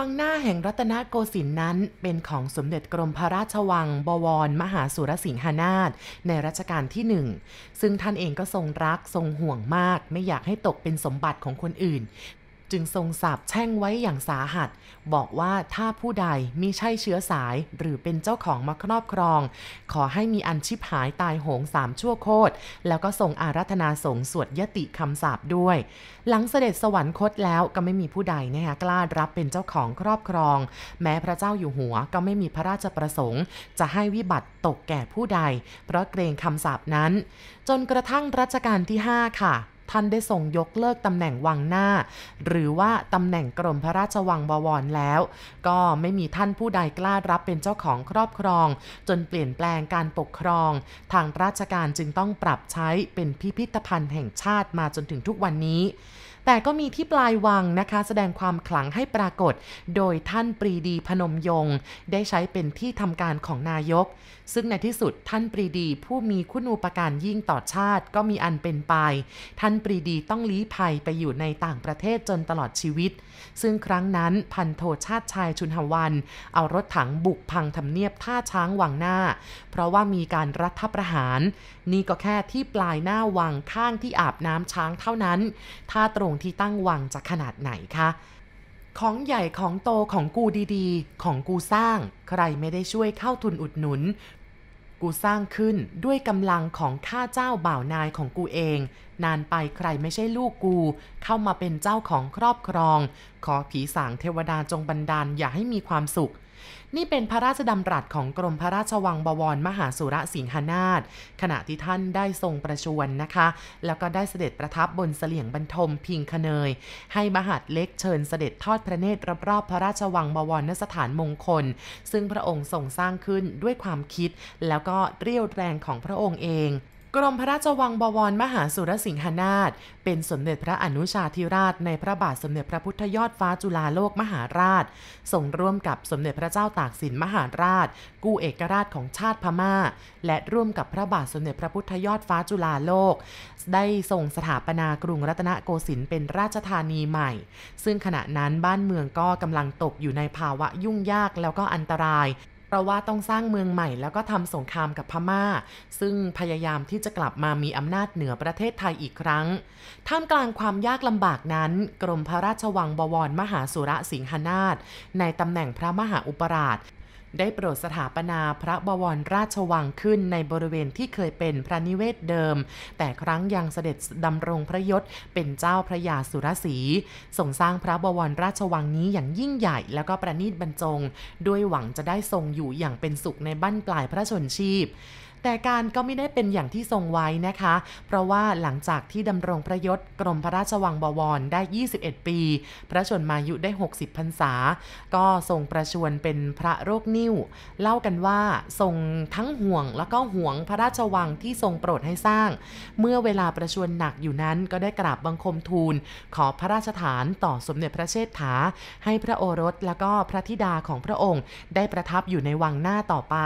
วังหน้าแห่งรัตนโกสินทร์นั้น เป็นของสมเด็จกรมพระราชวัง บวร มหาสุรสิงหนาถในรัชกาลที่หนึ่งซึ่งท่านเองก็ทรงรักทรงห่วงมาก ไม่อยากให้ตกเป็นสมบัติของคนอื่น จึงทรงสาบแช่งไว้อย่างสาหัส บอกว่าถ้าผู้ใดมิใช่เชื้อสายหรือเป็นเจ้าของมาครอบครอง ขอให้มีอันชิบหายตายโหงสามชั่วโคตรแล้วก็ทรงอารัธนาสงสวดยติคำสาบด้วย หลังเสด็จสวรรคตแล้วก็ไม่มีผู้ใดนะคะกล้ารับเป็นเจ้าของครอบครอง แม้พระเจ้าอยู่หัวก็ไม่มีพระราชประสงค์ จะให้วิบัติตกแก่ผู้ใด เพราะเกรงคำสาบนั้น จนกระทั่งรัชกาลที่ 5 ค่ะ ท่านได้ส่งยกเลิกตำแหน่งวังหน้า หรือว่าตำแหน่งกรมพระราชวังบวรแล้ว ก็ไม่มีท่านผู้ใดกล้ารับเป็นเจ้าของครอบครอง จนเปลี่ยนแปลงการปกครอง ทางราชการจึงต้องปรับใช้เป็นพิพิธภัณฑ์แห่งชาติมาจนถึงทุกวันนี้แต่ก็มีที่ปลายวังนะคะ แสดงความขลังให้ปรากฏ โดยท่านปรีดีพนมยงได้ใช้เป็นที่ทำการของนายก ซึ่งในที่สุดท่านปรีดีผู้มีคุณูปการยิ่งต่อชาติก็มีอันเป็นไป ท่านปรีดีต้องลี้ภัยไปอยู่ในต่างประเทศจนตลอดชีวิต ซึ่งครั้งนั้นพันโทชาติชายชุนหวัน เอารถถังบุกพังทำเนียบท่าช้างวังหน้า เพราะว่ามีการรัฐประหาร นี่ก็แค่ที่ปลายหน้าวังข้างที่อาบน้ำช้างเท่านั้น ถ้าตรงที่ตั้งวังจะขนาดไหนคะของใหญ่ของโตของกูดีๆ ของกูสร้าง ใครไม่ได้ช่วยเข้าทุนอุดหนุน กูสร้างขึ้นด้วยกำลังของข้าเจ้าบ่าวนายของกูเอง นานไปใครไม่ใช่ลูกกู เข้ามาเป็นเจ้าของครอบครอง ขอผีสางเทวดาจงบันดาลอย่าให้มีความสุข นี่เป็นพระราชดำรัสของกรมพระราชวังบวรมหาสุรสิงหนาถขณะที่ท่านได้ทรงประชวรนะคะ แล้วก็ได้เสด็จประทับบนเสลี่ยงบรรทมพิงคเนย ให้มหาดเล็กเชิญเสด็จทอดพระเนตรรอบๆพระราชวังบวรนสถานมงคล ซึ่งพระองค์ทรงสร้างขึ้นด้วยความคิด แล้วก็เรียวแรงของพระองค์เอง กรมพระราชวังบวรมหาสุรสิงหนาถเป็นสมเด็จพระอนุชาธิราชในพระบาทสมเด็จพระพุทธยอดฟ้าจุฬาโลกมหาราชทรงร่วมกับสมเด็จพระเจ้าตากสินมหาราช กู้เอกราชของชาติพมา่า และร่วมกับพระบาทสมเด็จพระพุทธยอดฟ้าจุฬาโลก ได้ทรงสถาปนากรุงรัตนโกสินทร์เป็นราชธานีใหม่ ซึ่งขณะนั้นบ้านเมืองก็กำลังตกอยู่ในภาวะยุ่งยากแล้วก็อันตราย เพราะว่าต้องสร้างเมืองใหม่แล้วก็ทำสงครามกับพมา่า ซึ่งพยายามที่จะกลับมามีอำนาจเหนือประเทศไทยอีกครั้ง ท่ามกลางความยากลำบากนั้น กรมพระราชวังบวรมหาสุรสิงหนาถในตำแหน่งพระมหาอุปราช ได้โปรดสถาปนาพระบวรราชวังขึ้นในบริเวณที่เคยเป็นพระนิเวศเดิม แต่ครั้งยังเสด็จดำรงพระยศเป็นเจ้าพระยาสุรศรีส่งสร้างพระบวรราชวังนี้อย่างยิ่งใหญ่แล้วก็ประณีตบรรจง ด้วยหวังจะได้ทรงอยู่อย่างเป็นสุขในบั้นปลายพระชนชีพ แต่การก็ไม่ได้เป็นอย่างที่ทรงไว้นะคะ เพราะว่าหลังจากที่ดำรงพระยศกรมพระราชวังบวรได้ 21 ปี พระชนมายุได้ 60 พรรษา ก็ทรงประชวรเป็นพระโรคนิ่ว เล่ากันว่าทรงทั้งห่วงแล้วก็ห่วงพระราชวังที่ทรงโปรดให้สร้าง เมื่อเวลาประชวรหนักอยู่นั้นก็ได้กราบบังคมทูล ขอพระราชฐานต่อสมเด็จพระเชษฐา ให้พระโอรสแล้วก็พระธิดาของพระองค์ ได้ประทับอยู่ในวังหน้าต่อไป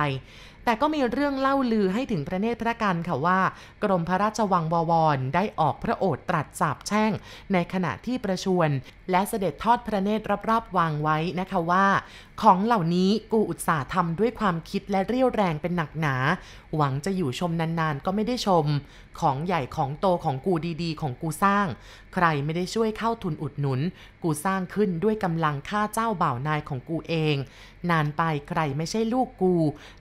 แต่ก็มีเรื่องเล่าลือให้ถึงพระเนตรพระกันค่ะว่า กรมพระราชวังบวรได้ออกพระโอษฐ์ตรัสสาบแช่ง ในขณะที่ประชวรและเสด็จทอดพระเนตรรอบๆวางไว้นะคะว่า ของเหล่านี้กูอุตส่าห์ทำด้วยความคิดและเรี่ยวแรงเป็นหนักหนา หวังจะอยู่ชมนานๆ ก็ไม่ได้ชม ของใหญ่ของโตของกูดีๆ ของกูสร้าง ใครไม่ได้ช่วยเข้าทุนอุดหนุน กูสร้างขึ้นด้วยกำลังค่าเจ้าบ่าวนายของกูเอง นานไปใครไม่ใช่ลูกกู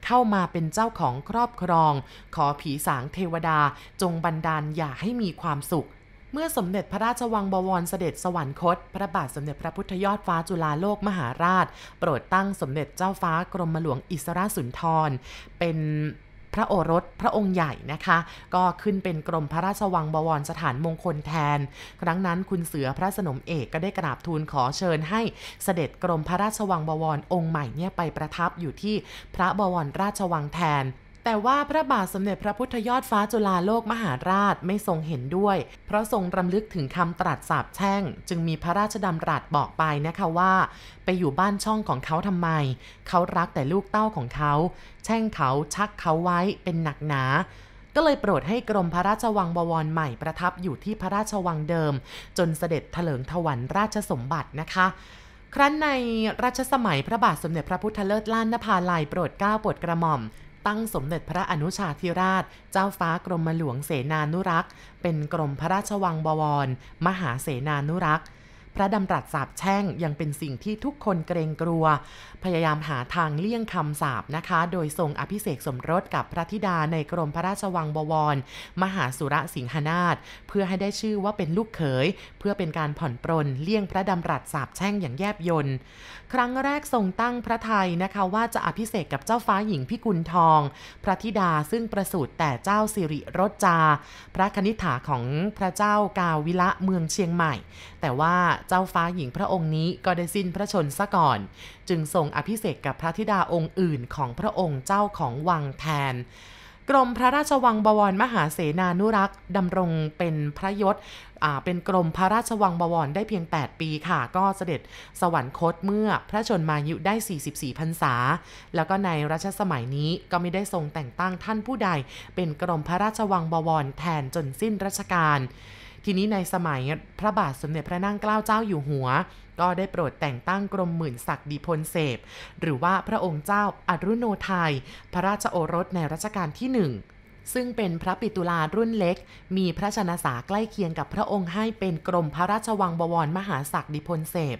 เข้ามาเป็นเจ้าของครอบครอง ขอผีสางเทวดาจงบันดาลอย่าให้มีความสุขเมื่อสมเด็จพระราชวังบวรเสด็จสวรรคต พระบาทสมเด็จพระพุทธยอดฟ้าจุฬาโลกมหาราช โปรดตั้งสมเด็จเจ้าฟ้ากรมหลวงอิสราสุนทร เป็น พระโอรสพระองค์ใหญ่นะคะ ก็ขึ้นเป็นกรมพระราชวังบวรสถานมงคลแทน ครั้งนั้นคุณเสือพระสนมเอกก็ได้กราบทูลขอเชิญให้เสด็จกรมพระราชวังบวรองค์ใหม่เนี่ยไปประทับอยู่ที่พระบวรราชวังแทน แต่ว่าพระบาทสมเด็จพระพุทธยอดฟ้าจุฬาโลกมหาราชไม่ทรงเห็นด้วย เพราะทรงรำลึกถึงคำตรัสสาบแช่ง จึงมีพระราชดำรัสบอกไปนะคะว่า ไปอยู่บ้านช่องของเขาทำไม เขารักแต่ลูกเต้าของเขา แช่งเขาชักเขาไว้เป็นหนักหนาก็เลยโปรดให้กรมพระราชวังบวรใหม่ประทับอยู่ที่พระราชวังเดิม จนเสด็จถลิงถวันราชสมบัตินะคะ ครั้นในรัชสมัยพระบาทสมเด็จพระพุทธเลิศล้านนภาลัยโปรดเกล้าโปรดกระหม่อม ตั้งสมเด็จพระอนุชาธิราช เจ้าฟ้ากรมหลวงเสนานุรักษ์ เป็นกรมพระราชวังบวร มหาเสนานุรักษ์ พระดำรัสสาบแช่งยังเป็นสิ่งที่ทุกคนเกรงกลัว พยายามหาทางเลี่ยงคำสาบนะคะ โดยทรงอภิเษกสมรสกับพระธิดาในกรมพระราชวังบวร มหาสุรสิงหนาถเพื่อให้ได้ชื่อว่าเป็นลูกเขย เพื่อเป็นการผ่อนปรนเลี่ยงพระดำรัสสาบแช่งอย่างแยบยนต์ครั้งแรกทรงตั้งพระไทยนะคะว่าจะอภิเษกกับเจ้าฟ้าหญิงพิกุลทอง พระธิดาซึ่งประสูติแต่เจ้าสิริรจา พระคณิษฐาของพระเจ้ากาวิละเมืองเชียงใหม่ แต่ว่าเจ้าฟ้าหญิงพระองค์นี้ก็ได้สิ้นพระชนซะก่อน จึงทรงอภิเษกกับพระธิดาองค์อื่นของพระองค์เจ้าของวังแทน กรมพระราชวังบวรมหาเสนานุรักษ์ดำรงเป็นพระยศเป็นกรมพระราชวังบวรได้เพียง 8 ปีค่ะ ก็เสด็จสวรรคตเมื่อพระชนมายุได้ 44 พรรษา แล้วก็ในรัชสมัยนี้ก็ไม่ได้ทรงแต่งตั้งท่านผู้ใด เป็นกรมพระราชวังบวรแทนจนสิ้นรัชกาล ทีนี้ในสมัยพระบาทสมเด็จพระนั่งเกล้าเจ้าอยู่หัว ก็ได้โปรดแต่งตั้งกรมหมื่นศักดิพลเสพ หรือว่าพระองค์เจ้าอรุโนไทย พระราชโอรสในรัชกาลที่หนึ่งซึ่งเป็นพระปิตุลารุ่นเล็ก มีพระชนสาใกล้เคียงกับพระองค์ให้เป็นกรมพระราชวังบวรมหาศักดิพลเสพ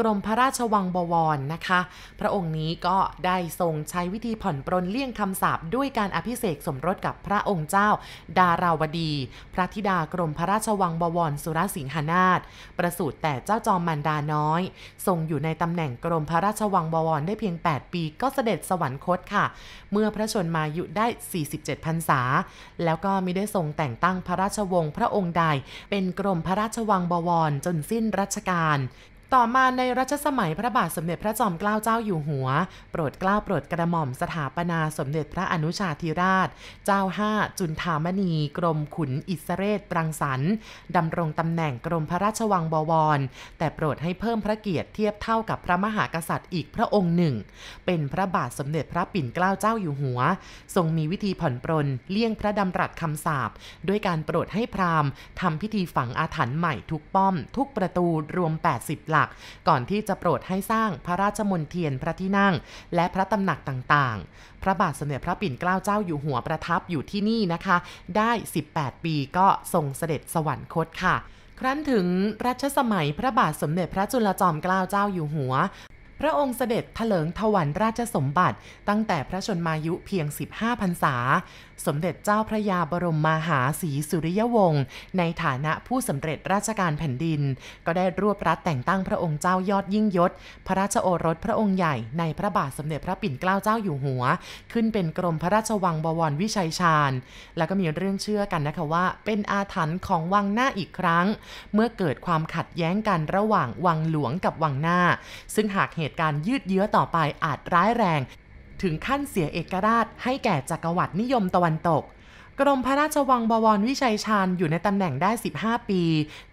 กรมพระราชวังบวรนะคะ พระองค์นี้ก็ได้ทรงใช้วิธีผ่อนปรนเลี่ยงคำสาปด้วยการอภิเษกสมรสกับพระองค์เจ้า ดาราวดี พระธิดากรมพระราชวังบวรสุรสิงหนาถประสูติแต่เจ้าจอมมันดาน้อย ทรงอยู่ในตำแหน่งกรมพระราชวังบวรได้เพียง 8 ปีก็เสด็จสวรรคตค่ะ เมื่อพระชนมายุได้ 47พรรษา แล้วก็ไม่ได้ทรงแต่งตั้งพระราชวงศ์พระองค์ใด เป็นกรมพระราชวังบวรจนสิ้นรัชกาล ต่อมาในรัชสมัยพระบาทสมเด็จพระจอมเกล้าเจ้าอยู่หัว โปรดเกล้าโปรดกระหม่อมสถาปนาสมเด็จพระอนุชาธิราช เจ้าห้าจุนทามณี กรมขุนอิสเรศปรังสรรค์ดำรงตำแหน่งกรมพระราชวังบวร แต่โปรดให้เพิ่มพระเกียรติเทียบเท่ากับพระมหากษัตริย์อีกพระองค์หนึ่ง เป็นพระบาทสมเด็จพระปิ่นเกล้าเจ้าอยู่หัว ทรงมีวิธีผ่อนปรนเลี่ยงพระดำรัสคำสาปด้วยการโปรดให้พราหมณ์ทำพิธีฝังอาถรรพ์ใหม่ทุกป้อม ทุกประตูรวม 80 หลักก่อนที่จะโปรดให้สร้างพระราชมนเทียนพระที่นั่ง และพระตำหนักต่างๆ พระบาทสมเด็จพระปิ่นเกล้าเจ้าอยู่หัวประทับอยู่ที่นี่นะคะ ได้ 18 ปีก็ทรงเสด็จสวรรคตค่ะ ครั้นถึงรัชสมัยพระบาทสมเด็จพระจุลจอมเกล้าเจ้าอยู่หัวพระองค์เสด็จถลิงถวันราชสมบัติ ตั้งแต่พระชนมายุเพียง 15พรรษา สมเด็จเจ้าพระยาบรมมาหาศรีสุริยวงศ์ในฐานะผู้สำเร็จราชการแผ่นดิน ก็ได้รวบรัดแต่งตั้งพระองค์เจ้ายอดยิ่งยศ พระราชโอรสพระองค์ใหญ่ในพระบาทสมเด็จพระปิ่นเกล้าเจ้าอยู่หัว ขึ้นเป็นกรมพระราชวังบวรวิชัยชาญ แล้วก็มีเรื่องเชื่อกันนะคะว่า เป็นอาถรรพ์ของวังหน้าอีกครั้ง เมื่อเกิดความขัดแย้งกันระหว่างวังหลวงกับวังหน้า ซึ่งหากเหตุการณ์ยืดเยื้อต่อไปอาจร้ายแรง ถึงขั้นเสียเอกราชให้แก่จักรวรรดินิยมตะวันตก กรมพระราชวังบวรวิชัยชาญอยู่ในตำแหน่งได้ 15 ปี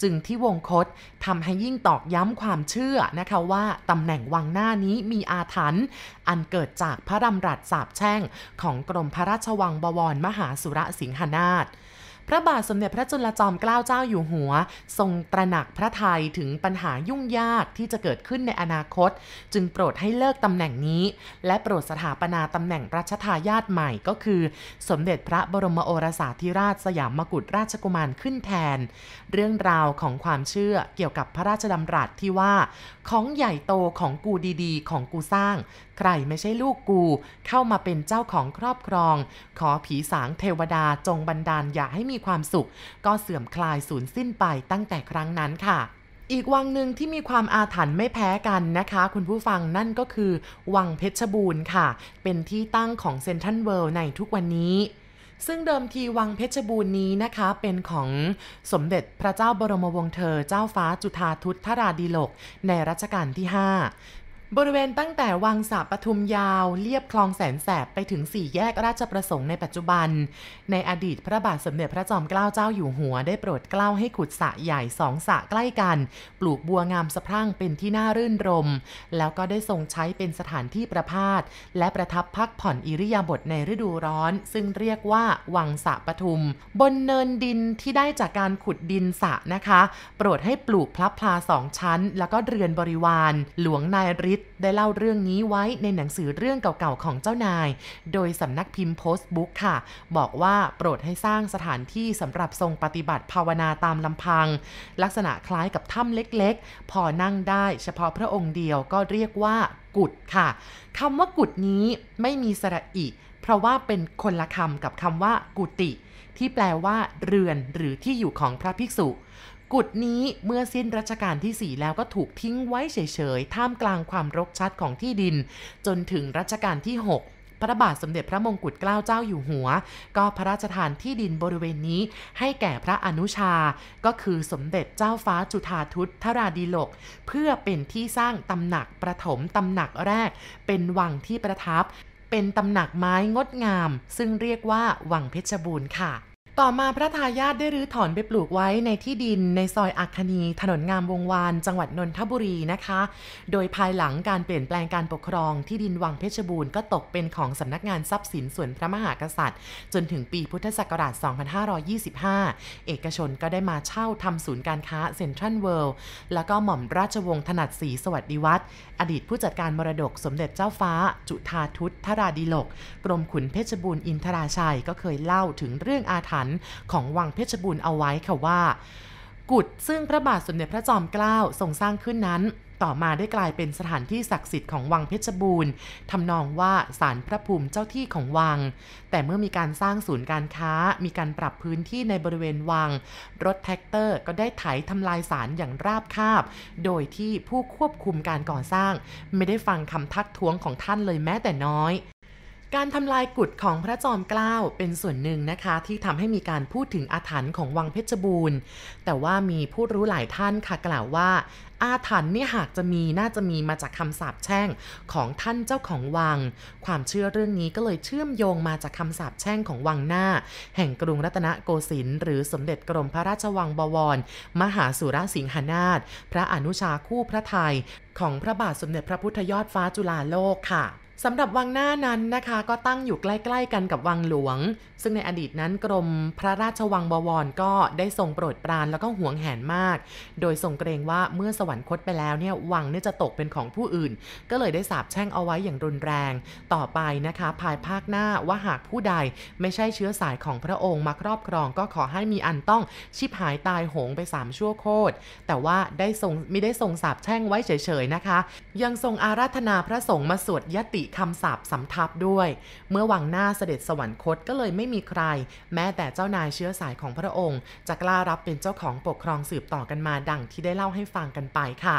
จึงที่วงคตทำให้ยิ่งตอกย้ำความเชื่อนะคะว่าตำแหน่งวังหน้านี้มีอาถรรพ์อันเกิดจากพระดำรัสสาบแช่งของกรมพระราชวังบวรมหาสุรสิงหนาถ พระบาทสมเด็จพระจุลจอมเกล้าเจ้าอยู่หัว ทรงตระหนักพระไทยถึงปัญหายุ่งยากที่จะเกิดขึ้นในอนาคต จึงโปรดให้เลิกตำแหน่งนี้ และโปรดสถาปนาตำแหน่งรัชทายาทใหม่ก็คือ สมเด็จพระบรมโอรสาธิราชสยามมกุฎราชกุมารขึ้นแทน เรื่องราวของความเชื่อเกี่ยวกับพระราชดำรัสที่ว่า ของใหญ่โตของกูดีๆ ของกูสร้าง ใครไม่ใช่ลูกกู เข้ามาเป็นเจ้าของครอบครอง ขอผีสางเทวดาจงบันดาลอย่าให้มีความสุข ก็เสื่อมคลายสูญสิ้นไปตั้งแต่ครั้งนั้นค่ะอีกวังหนึ่งที่มีความอาถรรพ์ไม่แพ้กันนะคะ คุณผู้ฟังนั่นก็คือ วังเพชรบูรณ์ค่ะ เป็นที่ตั้งของเซนทรัลเวิลด์ในทุกวันนี้ ซึ่งเดิมทีวังเพชรบูรณ์นี้นะคะ เป็นของสมเด็จพระเจ้าบรมวงศ์เธอเจ้าฟ้าจุฑาทุตธราดีโลกในรัชกาลที่ 5 บริเวณตั้งแต่วังสาปทุมยาวเลียบคลองแสนแสบไปถึงสี่แยกราชประสงค์ในปัจจุบัน ในอดีตพระบาทสมเด็จพระจอมเกล้าเจ้าอยู่หัวได้โปรดเกล้าให้ขุดสระใหญ่สองสระใกล้กัน ปลูกบัวงามสะพรั่งเป็นที่น่ารื่นรม แล้วก็ได้ทรงใช้เป็นสถานที่ประพาสและประทับพักผ่อนอิริยาบถในฤดูร้อน ซึ่งเรียกว่าวังสะปทุม บนเนินดินที่ได้จากการขุดดินสระนะคะ โปรดให้ปลูกพลับพลาสองชั้น แล้วก็เรือนบริวาร หลวงนายฤทธิได้เล่าเรื่องนี้ไว้ในหนังสือเรื่องเก่าๆของเจ้านาย โดยสำนักพิมพ์โพสต์บุ๊กค่ะ บอกว่าโปรดให้สร้างสถานที่สำหรับทรงปฏิบัติภาวนาตามลำพัง ลักษณะคล้ายกับถ้ำเล็กๆ พอนั่งได้เฉพาะพระองค์เดียวก็เรียกว่ากุดค่ะคำว่ากุดนี้ไม่มีสระอิ เพราะว่าเป็นคนละคำกับคำว่ากุติที่แปลว่าเรือนหรือที่อยู่ของพระภิกษุ กุดนี้เมื่อสิ้นรัชกาลที่ 4 แล้วก็ถูกทิ้งไว้เฉยๆ ท่ามกลางความรกชัดของที่ดิน จนถึงรัชกาลที่ 6พระบาทสมเด็จพระมงกุฎเกล้าเจ้าอยู่หัว ก็พระราชทานที่ดินบริเวณนี้ให้แก่พระอนุชา ก็คือสมเด็จเจ้าฟ้าจุฑาทุตทราดีโลก เพื่อเป็นที่สร้างตำหนักประถมตำหนักแรก เป็นวังที่ประทับ เป็นตำหนักไม้งดงาม ซึ่งเรียกว่าวังเพชรบูรณ์ค่ะ ต่อมาพระทายาทได้รื้อถอนไปปลูกไว้ในที่ดินในซอยอัคคณีถนนงามวงวาน จังหวัดนนทบุรีนะคะ โดยภายหลังการเปลี่ยนแปลงการปกครองที่ดินวังเพชรบูรณ์ก็ตกเป็นของสำนักงานทรัพย์สินส่วนพระมหากษัตริย์ จนถึงปีพุทธศักราช 2525 เอกชนก็ได้มาเช่าทำศูนย์การค้าเซ็นทรัลเวิลด์แล้วก็หม่อมราชวงศ์ถนัดศรีสวัสดิวัฒน์อดีตผู้จัดการมรดกสมเด็จเจ้าฟ้า จุฑาทุตทราดีโลก กรมขุนเพชรบูรณ์อินทราชัยก็เคยเล่าถึงเรื่องอาถรรพ์ของวังเพชรบูรณ์เอาไว้ค่ะว่า กุดซึ่งพระบาทสมเด็จพระจอมเกล้าทรงสร้างขึ้นนั้นต่อมาได้กลายเป็นสถานที่ศักดิ์สิทธิ์ของวังเพชรบูรณ์ทำนองว่าศาลพระภูมิเจ้าที่ของวัง แต่เมื่อมีการสร้างศูนย์การค้า มีการปรับพื้นที่ในบริเวณวัง รถแทรกเตอร์ก็ได้ไถทำลายศาลอย่างราบคาบ โดยที่ผู้ควบคุมการก่อสร้าง ไม่ได้ฟังคำทักท้วงของท่านเลยแม้แต่น้อย การทำลายกุฏิของพระจอมเกล้าเป็นส่วนหนึ่งนะคะ ที่ทำให้มีการพูดถึงอาถรรพ์ของวังเพชรบูรณ์ แต่ว่ามีผู้รู้หลายท่านค่ะกล่าวว่า อาถรรพ์นี่หากจะมีน่าจะมีมาจากคำสาปแช่งของท่านเจ้าของวัง ความเชื่อเรื่องนี้ก็เลยเชื่อมโยงมาจากคำสาปแช่งของวังหน้า แห่งกรุงรัตนโกสินทร์หรือสมเด็จกรมพระราชวังบวร มหาสุรสิงหนาถพระอนุชาคู่พระไทย ของพระบาทสมเด็จพระพุทธยอดฟ้าจุฬาโลกค่ะ สำหรับวังหน้านั้นนะคะ ก็ตั้งอยู่ใกล้ๆกันกับวังหลวง ซึ่งในอดีตนั้นกรมพระราชวังบวรก็ได้ทรงโปรดปรานแล้วก็หวงแหนมาก โดยทรงเกรงว่าเมื่อสวรรคตไปแล้วเนี่ยวังเนี่ยจะตกเป็นของผู้อื่น ก็เลยได้สาปแช่งเอาไว้อย่างรุนแรง ต่อไปนะคะ ภายภาคหน้าว่าหากผู้ใดไม่ใช่เชื้อสายของพระองค์มาครอบครอง ก็ขอให้มีอันต้องชิบหายตายโหงไปสามชั่วโคตรแต่ว่าได้ทรงไม่ได้ทรงสาปแช่งไว้เฉยๆนะคะ ยังทรงอาราธนาพระสงฆ์มาสวดยติคำสาปสำทับด้วย เมื่อวังหน้าเสด็จสวรรคตก็เลยไม่มีใคร แม้แต่เจ้านายเชื้อสายของพระองค์ จะกล้ารับเป็นเจ้าของปกครองสืบต่อกันมาดังที่ได้เล่าให้ฟังกันไปค่ะ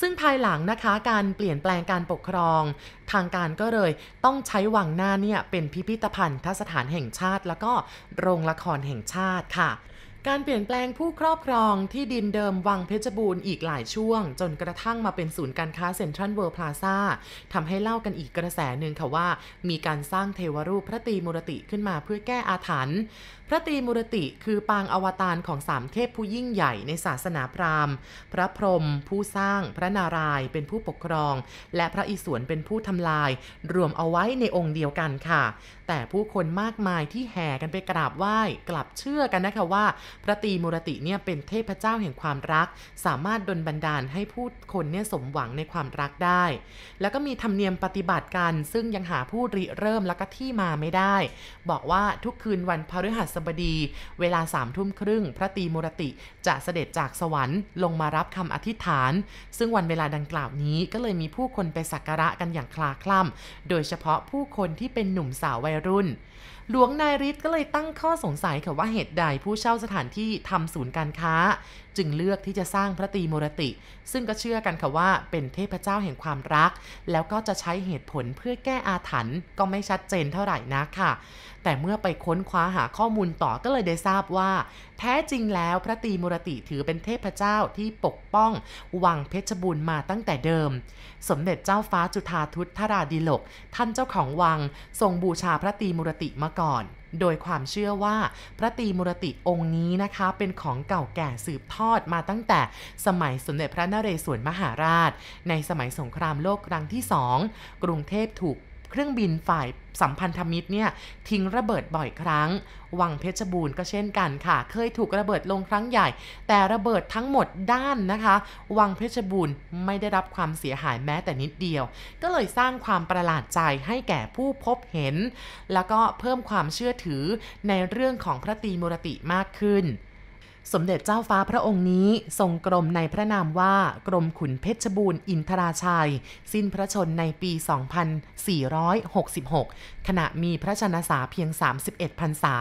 ซึ่งภายหลังนะคะการเปลี่ยนแปลงการปกครอง ทางการก็เลยต้องใช้วังหน้าเนี่ยเป็นพิพิธภัณฑ์ทสถานแห่งชาติ แล้วก็โรงละครแห่งชาติค่ะ การเปลี่ยนแปลงผู้ครอบครองที่ดินเดิมวังเพชรบูรณ์อีกหลายช่วง จนกระทั่งมาเป็นศูนย์การค้าเซ็นทรัลเวิลด์พลาซ่าทำให้เล่ากันอีกกระแสหนึ่งค่ะว่า มีการสร้างเทวรูปพระตีมุรติขึ้นมาเพื่อแก้อาถรรพ์พระตีมุรติคือปางอวตารของสามเทพผู้ยิ่งใหญ่ในศาสนาพราหมณ์ พระพรหมผู้สร้าง พระนารายณ์เป็นผู้ปกครอง และพระอิศวรเป็นผู้ทำลาย รวมเอาไว้ในองค์เดียวกันค่ะ แต่ผู้คนมากมายที่แห่กันไปกราบไหว้กลับเชื่อกันนะคะว่า พระตรีมุรติเนี่ยเป็นเทพเจ้าแห่งความรัก สามารถดลบันดาลให้ผู้คนเนี่ยสมหวังในความรักได้ แล้วก็มีธรรมเนียมปฏิบัติกัน ซึ่งยังหาผู้ริเริ่มและก็ที่มาไม่ได้ บอกว่าทุกคืนวันพฤหัสบดี เวลาสามทุ่มครึ่ง พระตรีมุรติจะเสด็จจากสวรรค์ลงมารับคำอธิษฐาน ซึ่งวันเวลาดังกล่าวนี้ก็เลยมีผู้คนไปสักการะกันอย่างคลาคล่ำโดยเฉพาะผู้คนที่เป็นหนุ่มสาววัยรุ่น หลวงนายฤทธิ์ก็เลยตั้งข้อสงสัยค่ะว่าเหตุใดผู้เช่าสถานที่ทำศูนย์การค้า จึงเลือกที่จะสร้างพระตีมุรติ ซึ่งก็เชื่อกันค่ะว่าเป็นเทพเจ้าแห่งความรัก แล้วก็จะใช้เหตุผลเพื่อแก้อาถรรพ์ก็ไม่ชัดเจนเท่าไหร่นะค่ะ แต่เมื่อไปค้นคว้าหาข้อมูลต่อก็เลยได้ทราบว่า แท้จริงแล้วพระตีมุรติถือเป็นเทพเจ้าที่ปกป้อง วังเพชรบูรณ์มาตั้งแต่เดิม สมเด็จเจ้าฟ้าจุฑาทุตธราดิลก ท่านเจ้าของวังทรงบูชาพระตีมุรติมาก่อน โดยความเชื่อว่าพระตีมุรติองค์นี้นะคะ เป็นของเก่าแก่สืบทอดมาตั้งแต่สมัยสมเด็จพระนเรศวรมหาราช ในสมัยสงครามโลกครั้งที่สองกรุงเทพถูก เครื่องบินฝ่ายสัมพันธมิตรเนี่ยทิ้งระเบิดบ่อยครั้ง วังเพชรบูรณ์ก็เช่นกันค่ะ เคยถูกระเบิดลงครั้งใหญ่ แต่ระเบิดทั้งหมดด้านนะคะ วังเพชรบูรณ์ไม่ได้รับความเสียหายแม้แต่นิดเดียว ก็เลยสร้างความประหลาดใจให้แก่ผู้พบเห็น แล้วก็เพิ่มความเชื่อถือในเรื่องของพระตรีมุรติมากขึ้น สมเด็จเจ้าฟ้าพระองค์นี้ทรงกรมในพระนามว่ากรมขุนเพชรบูรณ์อินทราชัย สิ้นพระชนในปี 2466 ขณะมีพระชนสาเพียง 31พรรษา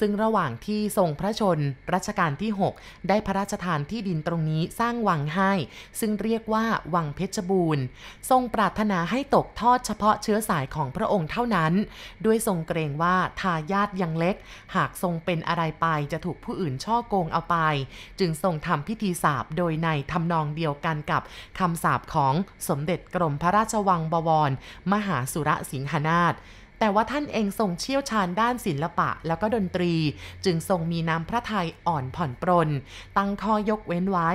ซึ่งระหว่างที่ทรงพระชนรัชกาลที่ 6 ได้พระราชทานที่ดินตรงนี้สร้างวังให้ ซึ่งเรียกว่าวังเพชรบูรณ์ ทรงปรารถนาให้ตกทอดเฉพาะเชื้อสายของพระองค์เท่านั้น ด้วยทรงเกรงว่าทายาทยังเล็ก หากทรงเป็นอะไรไปจะถูกผู้อื่นช่อโกงเอาไป จึงทรงทำพิธีสาบโดยในทำนองเดียวกันกับคำสาบของสมเด็จกรมพระราชวังบวร มหาสุรสิงหนาถ แต่ว่าท่านเองทรงเชี่ยวชาญด้านศิลปะแล้วก็ดนตรี จึงทรงมีน้ำพระทัยอ่อนผ่อนปรน ตั้งข้อยกเว้นไว้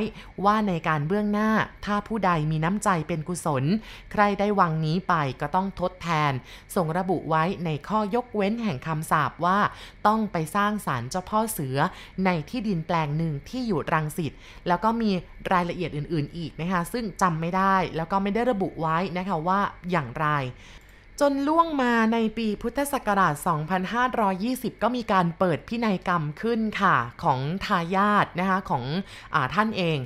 ว่าในการเบื้องหน้า ถ้าผู้ใดมีน้ำใจเป็นกุศล ใครได้วังนี้ไปก็ต้องทดแทน ทรงระบุไว้ในข้อยกเว้นแห่งคำสาปว่า ต้องไปสร้างศาลเจ้าพ่อเสือ ในที่ดินแปลงหนึ่งที่อยู่รังสิตแล้วก็มีรายละเอียดอื่น ๆ อีกนะคะซึ่งจำไม่ได้แล้วก็ไม่ได้ระบุไว้นะคะว่าอย่างไร จนล่วงมาในปีพุทธศักราช 2520 ก็มีการเปิดพินัยกรรมขึ้นค่ะ ของทายาทนะคะของอท่านเอง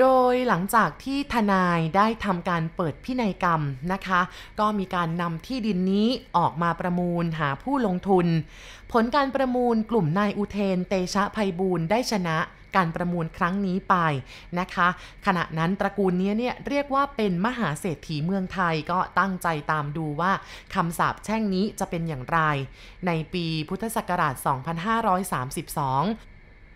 โดยหลังจากที่ทนายได้ทำการเปิดพินัยกรรมนะคะ ก็มีการนำที่ดินนี้ออกมาประมูลหาผู้ลงทุน ผลการประมูลกลุ่มนายอุเทนเตชะภัยบูลได้ชนะ การประมูลครั้งนี้ไปนะคะ ขณะนั้นตระกูลนี้เนี่ยเรียกว่าเป็นมหาเศรษฐีเมืองไทยก็ตั้งใจตามดูว่าคำสาปแช่งนี้จะเป็นอย่างไร ในปีพุทธศักราช 2532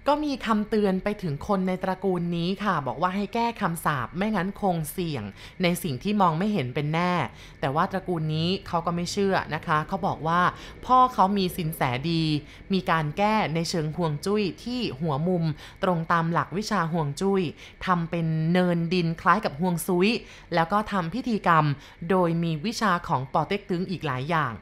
ก็มีคำเตือนไปถึงคนในตระกูลนี้ค่ะ บอกว่าให้แก้คำสาปไม่งั้นคงเสี่ยง ในสิ่งที่มองไม่เห็นเป็นแน่ แต่ว่าตระกูลนี้เขาก็ไม่เชื่อนะคะเขาบอกว่า พ่อเขามีสินแสดี มีการแก้ในเชิงห่วงจุ้ยที่หัวมุมตรงตามหลักวิชาห่วงจุ้ยทำเป็นเนินดินคล้ายกับห่วงซุย แล้วก็ทำพิธีกรรม โดยมีวิชาของปอเต็กตึงอีกหลายอย่าง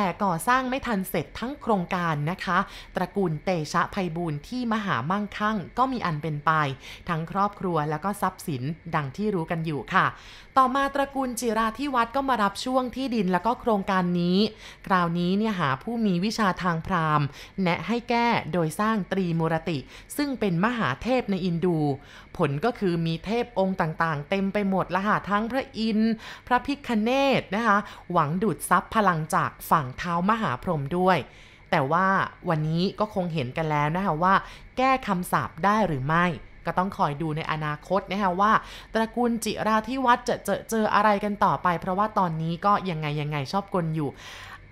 แต่ก่อสร้างไม่ทันเสร็จทั้งโครงการนะคะ ตระกูลเตชะภัยบูลย์ที่มหามั่งคั่ง ก็มีอันเป็นไป ทั้งครอบครัวแล้วก็ทรัพย์สินดังที่รู้กันอยู่ค่ะ ต่อมาตระกูลจิราที่วัดก็มารับช่วงที่ดินแล้วก็โครงการนี้ คราวนี้เนี่ยหาผู้มีวิชาทางพราหมณ์ แนะให้แก้โดยสร้างตรีมูรติ ซึ่งเป็นมหาเทพในอินดู ผลก็คือมีเทพองค์ต่างๆ เต็มไปหมดละค่ะทั้งพระอินทร์พระพิคเนตนะคะ หวังดูดซับพลังจากฝั่งเท้ามหาพรหมด้วย แต่ว่าวันนี้ก็คงเห็นกันแล้วนะคะว่า แก้คำสาปได้หรือไม่ ก็ต้องคอยดูในอนาคตนะคะว่า ตระกูลจิราที่วัดจะเจอเจออะไรกันต่อไป เพราะว่าตอนนี้ก็ยังไงยังไงชอบกลอยู่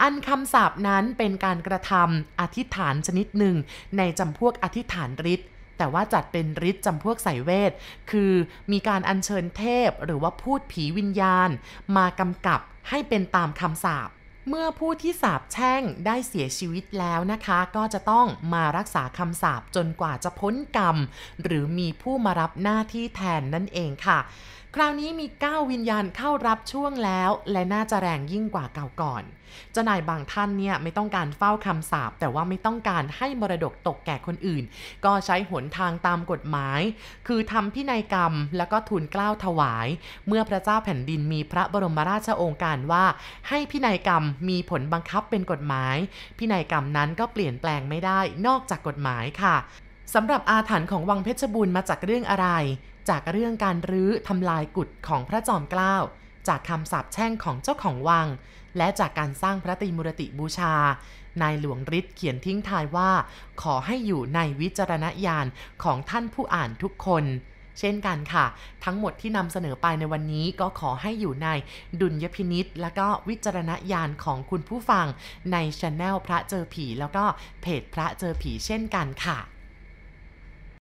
อันคำสาปนั้นเป็นการกระทำอธิษฐานชนิดหนึ่ง ในจำพวกอธิษฐานฤทธิ์แต่ว่าจัดเป็นฤทธิ์จำพวกสายเวท คือมีการอัญเชิญเทพหรือว่าพูดผีวิญญาณ มากำกับให้เป็นตามคำสาป เมื่อผู้ที่สาบแช่งได้เสียชีวิตแล้วนะคะ ก็จะต้องมารักษาคำสาปจนกว่าจะพ้นกรรม หรือมีผู้มารับหน้าที่แทนนั่นเองค่ะ คราวนี้มี 9 วิญญาณเข้ารับช่วงแล้ว และน่าจะแรงยิ่งกว่าเก่าก่อน เจ้านายบางท่านเนี่ยไม่ต้องการเฝ้าคำสาปแต่ว่าไม่ต้องการให้มรดกตกแก่คนอื่น ก็ใช้หนทางตามกฎหมาย คือทำพินัยกรรมแล้วก็ทูลเกล้าถวาย เมื่อพระเจ้าแผ่นดินมีพระบรมราชโองการว่า ให้พินัยกรรมมีผลบังคับเป็นกฎหมาย พินัยกรรมนั้นก็เปลี่ยนแปลงไม่ได้นอกจากกฎหมายค่ะ สำหรับอาถรรพ์ของวังเพชรบูรณ์มาจากเรื่องอะไร จากเรื่องการรื้อทำลายกุฏของพระจอมเกล้า จากคำสาปแช่งของเจ้าของวัง และจากการสร้างพระตรีมุรติบูชา นายหลวงฤทธิ์เขียนทิ้งทายว่า ขอให้อยู่ในวิจารณญาณของท่านผู้อ่านทุกคน เช่นกันค่ะ ทั้งหมดที่นำเสนอไปในวันนี้ก็ขอให้อยู่ในดุลยพินิษและก็วิจารณญาณของคุณผู้ฟังในช anel พระเจอผี แล้วก็เพจพระเจอผีเช่นกันค่ะ